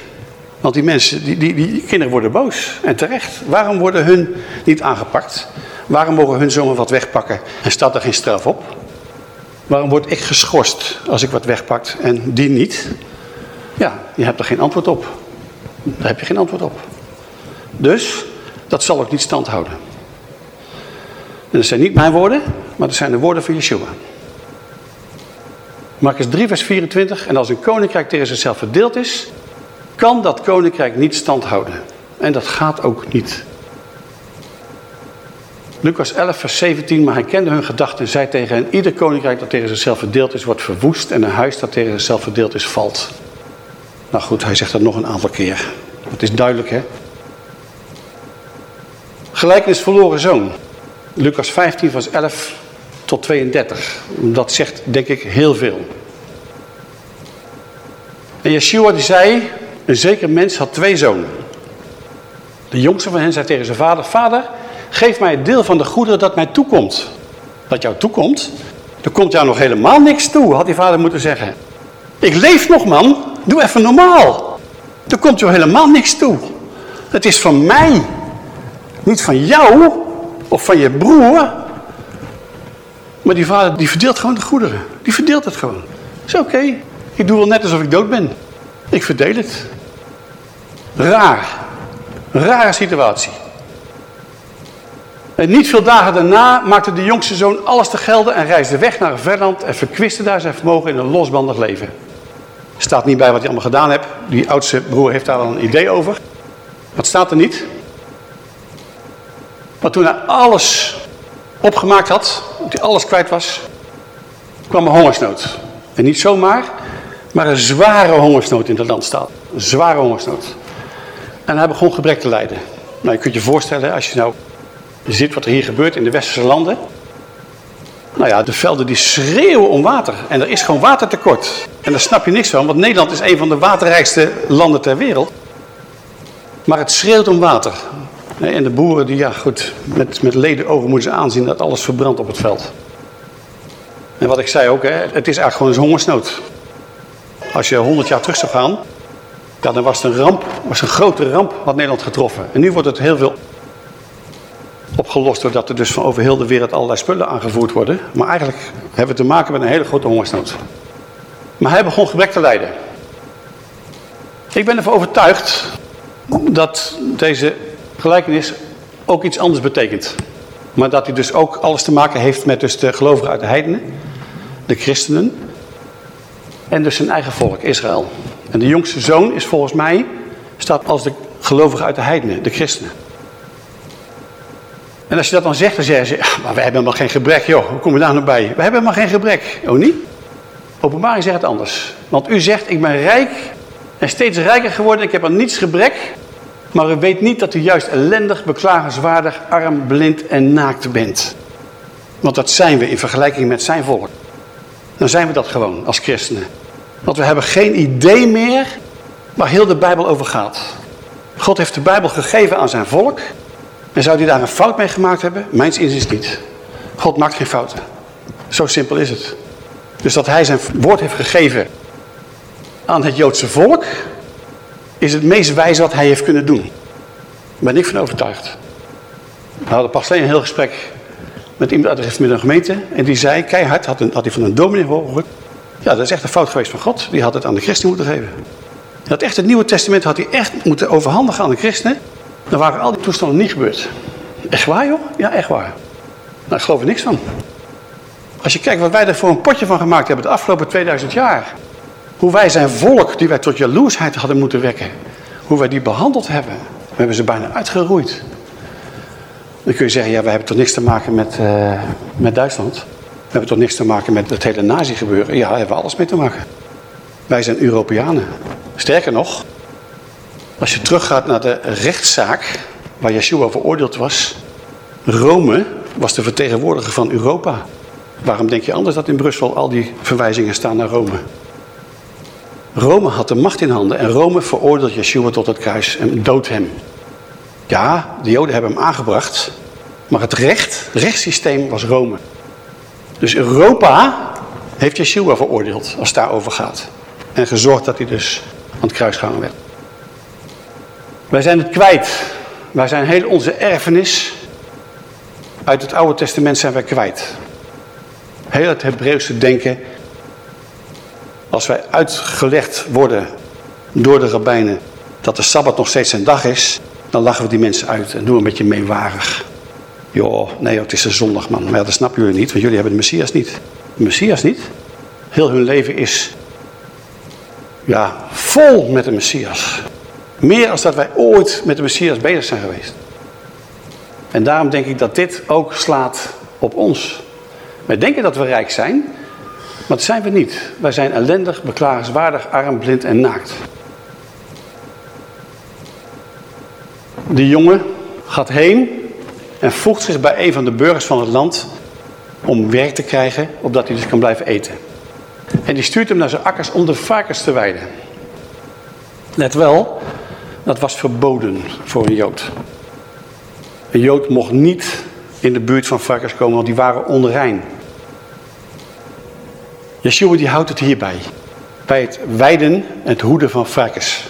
Want die mensen, die, die, die kinderen worden boos. En terecht. Waarom worden hun niet aangepakt? Waarom mogen hun zomaar wat wegpakken en staat er geen straf op? Waarom word ik geschorst als ik wat wegpakt en die niet? Ja, je hebt er geen antwoord op. Daar heb je geen antwoord op. Dus, dat zal ook niet stand houden. En dat zijn niet mijn woorden, maar dat zijn de woorden van Yeshua. Marcus 3 vers 24. En als een koninkrijk tegen zichzelf verdeeld is, kan dat koninkrijk niet stand houden. En dat gaat ook niet. Lucas 11 vers 17. Maar hij kende hun gedachten en zei tegen hen. Ieder koninkrijk dat tegen zichzelf verdeeld is, wordt verwoest. En een huis dat tegen zichzelf verdeeld is, valt. Nou goed, hij zegt dat nog een aantal keer. Het is duidelijk hè. Gelijkenis verloren zoon. Lucas 15 vers 11 tot 32. Dat zegt denk ik heel veel. En Yeshua die zei, een zeker mens had twee zonen. De jongste van hen zei tegen zijn vader, vader, geef mij het deel van de goederen dat mij toekomt. Dat jou toekomt? Er komt jou nog helemaal niks toe, had die vader moeten zeggen. Ik leef nog man, doe even normaal. Er komt jou helemaal niks toe. Het is van mij, niet van jou of van je broer maar die vader die verdeelt gewoon de goederen. Die verdeelt het gewoon. Is oké. Ik doe wel net alsof ik dood ben. Ik verdeel het. Raar. Rare situatie. En niet veel dagen daarna maakte de jongste zoon alles te gelden en reisde weg naar verland en verkwiste daar zijn vermogen in een losbandig leven. Staat niet bij wat hij allemaal gedaan heeft. Die oudste broer heeft daar al een idee over. Wat staat er niet? Maar toen hij alles opgemaakt had, dat hij alles kwijt was, kwam een hongersnood. En niet zomaar, maar een zware hongersnood in het land staat. Een zware hongersnood. En hij begon gebrek te lijden. Nou, je kunt je voorstellen, als je nou ziet wat er hier gebeurt in de westerse landen. Nou ja, de velden die schreeuwen om water. En er is gewoon watertekort. En daar snap je niks van, want Nederland is een van de waterrijkste landen ter wereld. Maar het schreeuwt om water. En de boeren, die, ja goed, met, met leden ogen moeten ze aanzien dat alles verbrandt op het veld. En wat ik zei ook, hè, het is eigenlijk gewoon een hongersnood. Als je 100 jaar terug zou gaan, ja, dan was het een ramp, was een grote ramp wat Nederland getroffen. En nu wordt het heel veel opgelost doordat er dus van over heel de wereld allerlei spullen aangevoerd worden. Maar eigenlijk hebben we te maken met een hele grote hongersnood. Maar hij begon gebrek te lijden. Ik ben ervan overtuigd dat deze gelijkenis ook iets anders betekent. Maar dat hij dus ook alles te maken heeft met dus de gelovigen uit de heidenen, de christenen en dus zijn eigen volk, Israël. En de jongste zoon is volgens mij, staat als de gelovigen uit de heidenen, de christenen. En als je dat dan zegt, dan zeggen ze, ja, maar we hebben helemaal geen gebrek, joh, hoe kom je daar nou bij? We hebben helemaal geen gebrek. Oh niet? Openbaring zegt het anders. Want u zegt, ik ben rijk en steeds rijker geworden, ik heb aan niets gebrek. Maar u weet niet dat u juist ellendig, beklagenswaardig, arm, blind en naakt bent. Want dat zijn we in vergelijking met zijn volk. Dan zijn we dat gewoon als christenen. Want we hebben geen idee meer waar heel de Bijbel over gaat. God heeft de Bijbel gegeven aan zijn volk. En zou hij daar een fout mee gemaakt hebben? Mijns inziens niet. God maakt geen fouten. Zo simpel is het. Dus dat hij zijn woord heeft gegeven aan het Joodse volk, is het meest wijze wat hij heeft kunnen doen. Daar ben ik van overtuigd. We hadden pas alleen een heel gesprek met iemand uit de gemeente. En die zei, keihard, had hij van een dominee gehoord. Ja, dat is echt een fout geweest van God. Die had het aan de christenen moeten geven. Hij echt het Nieuwe Testament had hij echt moeten overhandigen aan de christenen. Dan waren al die toestanden niet gebeurd. Echt waar joh? Ja, echt waar. Nou, ik geloof er niks van. Als je kijkt wat wij er voor een potje van gemaakt hebben de afgelopen 2000 jaar. Hoe wij zijn volk, die wij tot jaloersheid hadden moeten wekken. Hoe wij die behandeld hebben. We hebben ze bijna uitgeroeid. Dan kun je zeggen, ja, we hebben toch niks te maken met, uh, met Duitsland. We hebben toch niks te maken met het hele nazi-gebeuren. Ja, daar hebben we alles mee te maken. Wij zijn Europeanen. Sterker nog, als je teruggaat naar de rechtszaak waar Yeshua veroordeeld was. Rome was de vertegenwoordiger van Europa. Waarom denk je anders dat in Brussel al die verwijzingen staan naar Rome? Rome had de macht in handen en Rome veroordeelt Yeshua tot het kruis en doodt hem. Ja, de Joden hebben hem aangebracht, maar het recht, rechtssysteem was Rome. Dus Europa heeft Yeshua veroordeeld als het daarover gaat. En gezorgd dat hij dus aan het kruis gehangen werd. Wij zijn het kwijt. Wij zijn heel onze erfenis uit het Oude Testament zijn wij kwijt. Heel het Hebreeuwse denken. Als wij uitgelegd worden door de rabbijnen dat de Sabbat nog steeds een dag is, dan lachen we die mensen uit en doen een beetje meewarig. Joh, nee het is een zondag man. Maar ja, dat snappen jullie niet, want jullie hebben de Messias niet. De Messias niet. Heel hun leven is ja, vol met de Messias. Meer als dat wij ooit met de Messias bezig zijn geweest. En daarom denk ik dat dit ook slaat op ons. Wij denken dat we rijk zijn, maar dat zijn we niet. Wij zijn ellendig, beklagenswaardig, arm, blind en naakt. De jongen gaat heen en voegt zich bij een van de burgers van het land om werk te krijgen, opdat hij dus kan blijven eten. En die stuurt hem naar zijn akkers om de varkens te weiden. Let wel, dat was verboden voor een Jood. Een Jood mocht niet in de buurt van varkens komen, want die waren onrein. Yeshua die houdt het hierbij. Bij het weiden en het hoeden van varkens.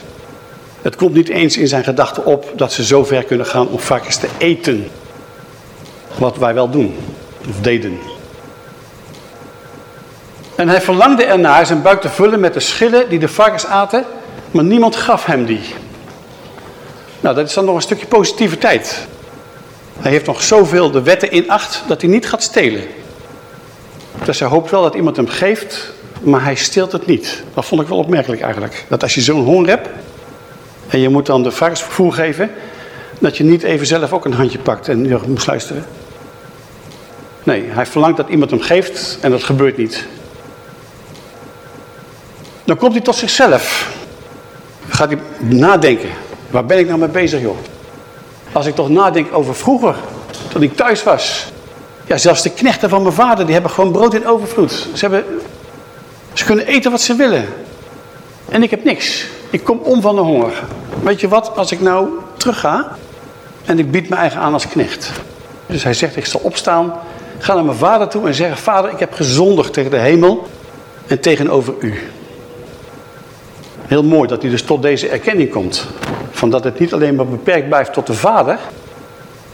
Het komt niet eens in zijn gedachten op dat ze zo ver kunnen gaan om varkens te eten. Wat wij wel doen, of deden. En hij verlangde ernaar zijn buik te vullen met de schillen die de varkens aten, maar niemand gaf hem die. Nou, dat is dan nog een stukje positiviteit. Hij heeft nog zoveel de wetten in acht dat hij niet gaat stelen. Dus hij hoopt wel dat iemand hem geeft, maar hij steelt het niet. Dat vond ik wel opmerkelijk eigenlijk. Dat als je zo'n honger hebt en je moet dan de varkensvervoer geven, dat je niet even zelf ook een handje pakt en je moet luisteren. Nee, hij verlangt dat iemand hem geeft en dat gebeurt niet. Dan komt hij tot zichzelf. Dan gaat hij nadenken. Waar ben ik nou mee bezig, joh? Als ik toch nadenk over vroeger, toen ik thuis was. Ja, zelfs de knechten van mijn vader, die hebben gewoon brood in overvloed. Ze, hebben, ze kunnen eten wat ze willen. En ik heb niks. Ik kom om van de honger. Weet je wat, als ik nou terug ga en ik bied mijn eigen aan als knecht. Dus hij zegt, ik zal opstaan, ga naar mijn vader toe en zeggen, vader, ik heb gezondigd tegen de hemel en tegenover u. Heel mooi dat hij dus tot deze erkenning komt. Van dat het niet alleen maar beperkt blijft tot de vader.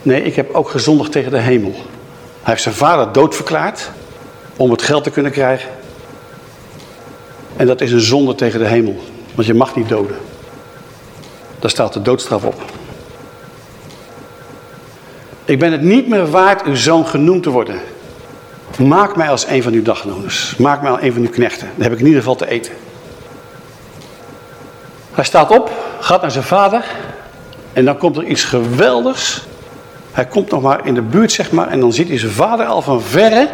Nee, ik heb ook gezondigd tegen de hemel. Hij heeft zijn vader doodverklaard om het geld te kunnen krijgen. En dat is een zonde tegen de hemel. Want je mag niet doden. Daar staat de doodstraf op. Ik ben het niet meer waard uw zoon genoemd te worden. Maak mij als een van uw dagloners. Maak mij als een van uw knechten. Dan heb ik in ieder geval te eten. Hij staat op, gaat naar zijn vader. En dan komt er iets geweldigs. Hij komt nog maar in de buurt, zeg maar. En dan ziet hij zijn vader al van verre.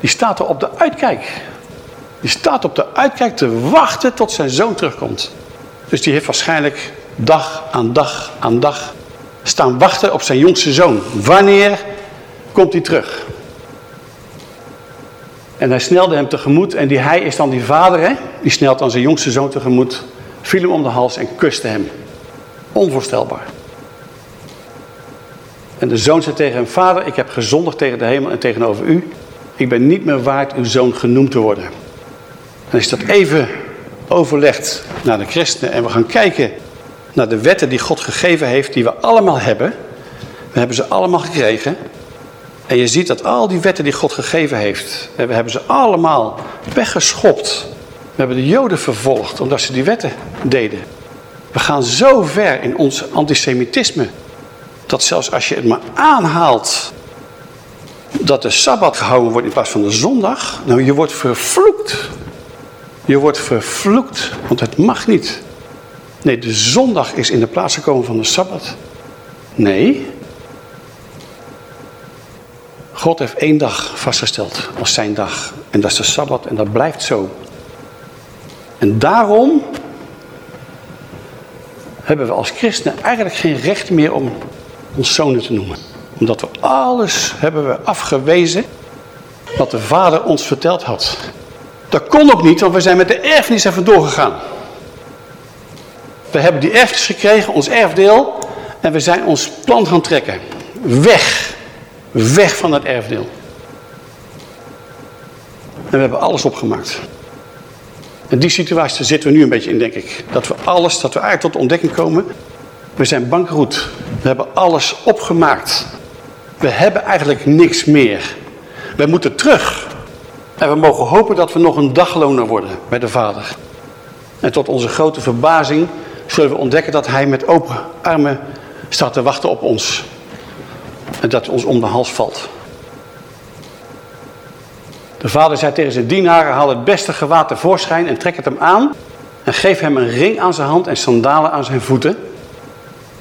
Die staat er op de uitkijk. Die staat op de uitkijk te wachten tot zijn zoon terugkomt. Dus die heeft waarschijnlijk dag aan dag aan dag staan wachten op zijn jongste zoon. Wanneer komt hij terug? En hij snelde hem tegemoet en die, hij is dan die vader, hè? die snelt dan zijn jongste zoon tegemoet, viel hem om de hals en kuste hem. Onvoorstelbaar. En de zoon zei tegen hem, vader, ik heb gezondigd tegen de hemel en tegenover u. Ik ben niet meer waard uw zoon genoemd te worden. En als je dat even overlegt naar de christenen en we gaan kijken naar de wetten die God gegeven heeft, die we allemaal hebben. We hebben ze allemaal gekregen. En je ziet dat al die wetten die God gegeven heeft, we hebben ze allemaal weggeschopt. We hebben de Joden vervolgd omdat ze die wetten deden. We gaan zo ver in ons antisemitisme, dat zelfs als je het maar aanhaalt, dat de Sabbat gehouden wordt in plaats van de zondag, nou je wordt vervloekt. Je wordt vervloekt, want het mag niet. Nee, de zondag is in de plaats gekomen van de Sabbat. Nee. God heeft één dag vastgesteld als zijn dag. En dat is de Sabbat en dat blijft zo. En daarom hebben we als christenen eigenlijk geen recht meer om ons zonen te noemen. Omdat we alles hebben we afgewezen wat de vader ons verteld had. Dat kon ook niet, want we zijn met de erfenis er vandoor gegaan. We hebben die erfenis gekregen, ons erfdeel. En we zijn ons plan gaan trekken. Weg. Weg van dat erfdeel. En we hebben alles opgemaakt. En die situatie zitten we nu een beetje in, denk ik. Dat we alles, dat we eigenlijk tot de ontdekking komen. We zijn bankroet. We hebben alles opgemaakt. We hebben eigenlijk niks meer. We moeten terug. En we mogen hopen dat we nog een dagloner worden bij de Vader. En tot onze grote verbazing zullen we ontdekken dat hij met open armen staat te wachten op ons. En dat ons om de hals valt. De vader zei tegen zijn dienaren, haal het beste gewaad tevoorschijn en trek het hem aan. En geef hem een ring aan zijn hand en sandalen aan zijn voeten.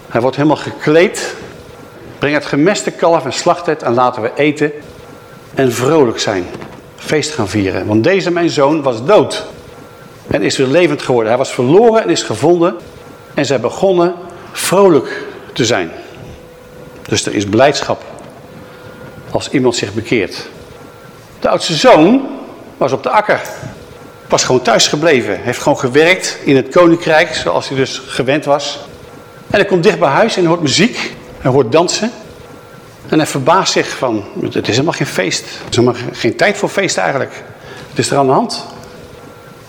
Hij wordt helemaal gekleed. Breng het gemeste kalf en slacht het en laten we eten en vrolijk zijn. Feest gaan vieren. Want deze mijn zoon was dood en is weer levend geworden. Hij was verloren en is gevonden. En zij begonnen vrolijk te zijn. Dus er is blijdschap als iemand zich bekeert. De oudste zoon was op de akker. Was gewoon thuis gebleven. Heeft gewoon gewerkt in het koninkrijk zoals hij dus gewend was. En hij komt dicht bij huis en hoort muziek. Hij hoort dansen. En hij verbaast zich van, het is helemaal geen feest. Het is helemaal geen tijd voor feest eigenlijk. Het is er aan de hand.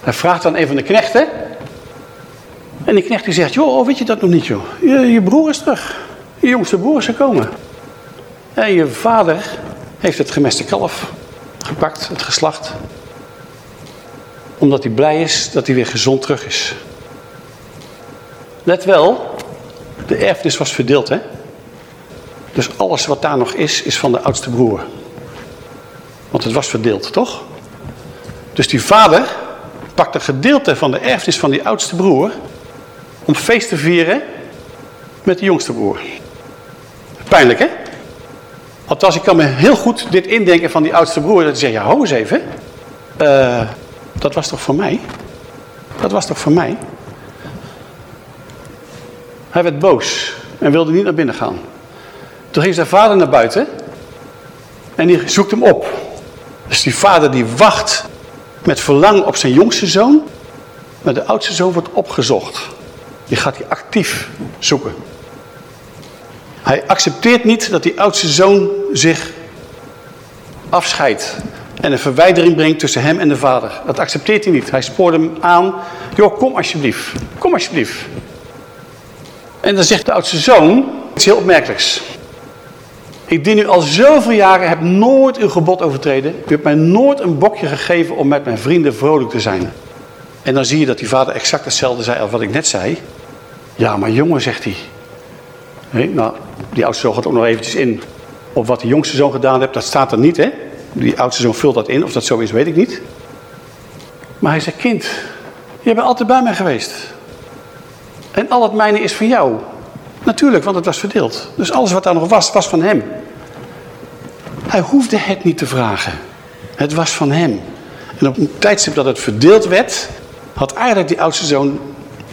Hij vraagt dan een van de knechten. En die knecht die zegt, joh, oh, weet je dat nog niet joh. Je, je broer is terug. Je jongste broer is gekomen. En je vader heeft het gemeste kalf gepakt, het geslacht. Omdat hij blij is dat hij weer gezond terug is. Let wel, de erfenis was verdeeld hè. Dus alles wat daar nog is, is van de oudste broer. Want het was verdeeld, toch? Dus die vader pakt een gedeelte van de erfenis van die oudste broer om feest te vieren met de jongste broer. Pijnlijk, hè? Althans, ik kan me heel goed dit indenken van die oudste broer. Dat hij zegt, ja, hou eens even. Uh, dat was toch voor mij? Dat was toch voor mij? Hij werd boos en wilde niet naar binnen gaan. Toen ging zijn vader naar buiten en die zoekt hem op. Dus die vader die wacht met verlangen op zijn jongste zoon, maar de oudste zoon wordt opgezocht. Die gaat hij actief zoeken. Hij accepteert niet dat die oudste zoon zich afscheidt en een verwijdering brengt tussen hem en de vader. Dat accepteert hij niet. Hij spoort hem aan, joh kom alsjeblieft, kom alsjeblieft. En dan zegt de oudste zoon iets heel opmerkelijks. Ik dien u al zoveel jaren, heb nooit uw gebod overtreden. U hebt mij nooit een bokje gegeven om met mijn vrienden vrolijk te zijn. En dan zie je dat die vader exact hetzelfde zei als wat ik net zei. Ja, maar jongen, zegt hij. nou, die oudste zoon gaat ook nog eventjes in op wat de jongste zoon gedaan heeft. Dat staat er niet, hè. Die oudste zoon vult dat in. Of dat zo is, weet ik niet. Maar hij zegt, kind, je bent altijd bij mij geweest. En al het mijne is van jou. Natuurlijk, want het was verdeeld. Dus alles wat daar nog was, was van hem. Hij hoefde het niet te vragen. Het was van hem. En op een tijdstip dat het verdeeld werd, had eigenlijk die oudste zoon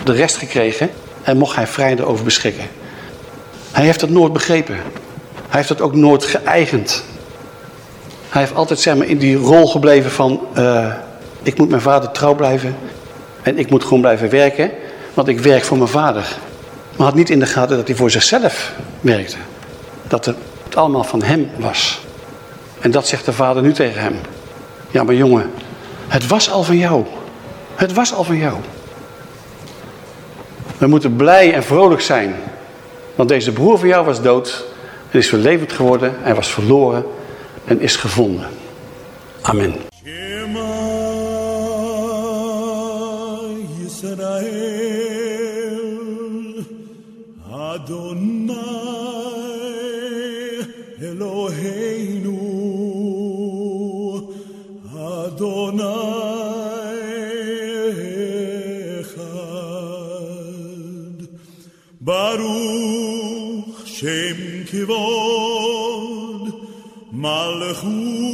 de rest gekregen en mocht hij vrij erover beschikken. Hij heeft dat nooit begrepen. Hij heeft dat ook nooit geëigend. Hij heeft altijd zeg maar, in die rol gebleven van... Uh, ik moet mijn vader trouw blijven. En ik moet gewoon blijven werken. Want ik werk voor mijn vader. Maar had niet in de gaten dat hij voor zichzelf werkte. Dat het allemaal van hem was. En dat zegt de vader nu tegen hem. Ja, maar jongen, het was al van jou. Het was al van jou. We moeten blij en vrolijk zijn. Want deze broer van jou was dood en is verlevend geworden. Hij was verloren en is gevonden. Amen.
Baruch kivod malchut.